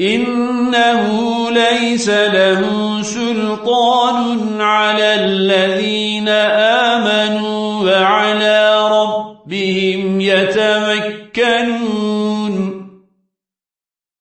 إنه ليس له سلطان على الذين آمنوا وعلى ربهم يتمكنون.